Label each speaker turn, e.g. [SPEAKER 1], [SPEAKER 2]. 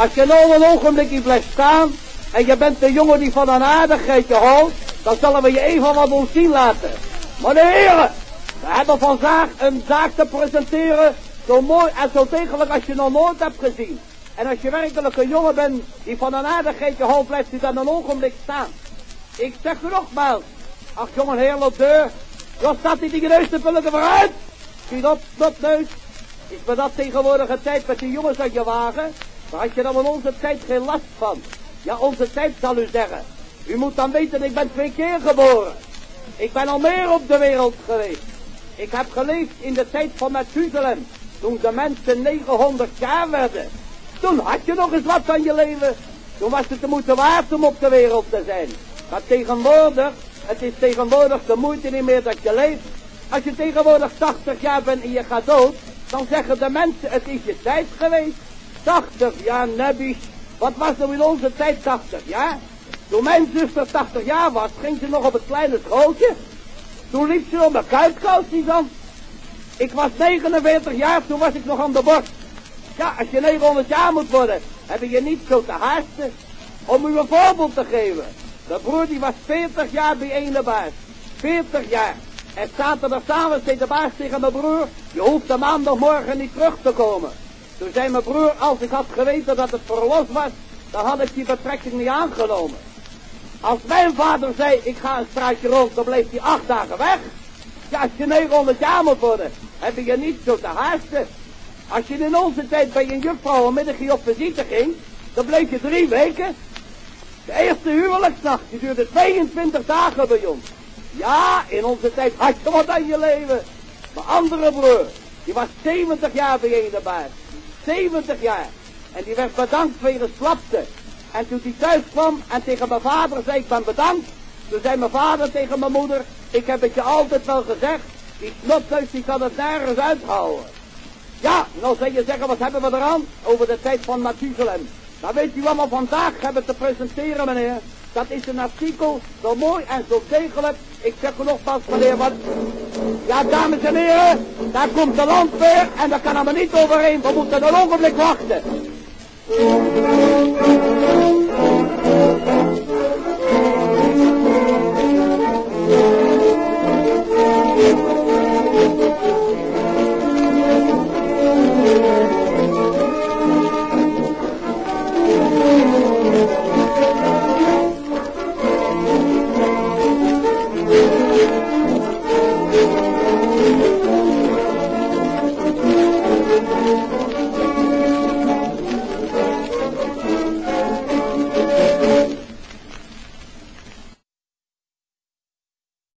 [SPEAKER 1] Als je nou een ogenblikje blijft staan en je bent de jongen die van een aardigheidje houdt, dan zullen we je even wat ons zien laten. Heren, we hebben vandaag een zaak te presenteren, zo mooi en zo degelijk als je nog nooit hebt gezien. En als je werkelijk een jongen bent die van een aardigheidje houdt, blijft hij dan een ogenblik staan. Ik zeg er nogmaals, ach jongen, heel op deur, wat staat die die neus te vullen vooruit? Schiet op, neus. Is me dat tegenwoordige tijd met die jongens uit je wagen? Daar had je dan in onze tijd geen last van. Ja, onze tijd zal u zeggen. U moet dan weten, ik ben twee keer geboren. Ik ben al meer op de wereld geweest. Ik heb geleefd in de tijd van Methuselem. Toen de mensen 900 jaar werden. Toen had je nog eens wat van je leven. Toen was het de moeite waard om op de wereld te zijn. Maar tegenwoordig, het is tegenwoordig de moeite niet meer dat je leeft. Als je tegenwoordig 80 jaar bent en je gaat dood, dan zeggen de mensen, het is je tijd geweest. 80 jaar, nebbies. Wat was er in onze tijd 80 jaar? Toen mijn zuster 80 jaar was, ging ze nog op het kleine schooltje. Toen liep ze om de kuitkous niet dan. Ik was 49 jaar, toen was ik nog aan de borst. Ja, als je 900 jaar moet worden, heb je niet zo te haasten. Om u een voorbeeld te geven. De broer die was 40 jaar bij ene baas. 40 jaar. En zaterdagavond zei de baas tegen mijn broer, je hoeft de maandagmorgen niet terug te komen. Toen zei mijn broer, als ik had geweten dat het verlost was, dan had ik die betrekking niet aangenomen. Als mijn vader zei, ik ga een straatje rond, dan bleef hij acht dagen weg. Ja, als je 900 jaar moet worden, heb je niet zo te haasten. Als je in onze tijd bij een juffrouw een middagje op visite ging, dan bleef je drie weken. De eerste huwelijksnacht, die duurde 22 dagen bij ons. Ja, in onze tijd had je wat aan je leven. Mijn andere broer, die was 70 jaar bij. 70 jaar. En die werd bedankt voor je slapte. En toen hij thuis kwam en tegen mijn vader zei, ik ben bedankt. Toen zei mijn vader tegen mijn moeder, ik heb het je altijd wel gezegd. Die snotneus die kan het nergens uithouden. Ja, nou zou je zeggen, wat hebben we eraan? Over de tijd van Mathusalem. Nou weet u wat we vandaag hebben te presenteren, meneer. Dat is een artikel, zo mooi en zo degelijk. Ik zeg u nogmaals, meneer, wat... Ja, dames en heren, daar komt de landweer en daar kan er maar niet overheen. We moeten een ogenblik wachten.